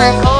my car. Oh,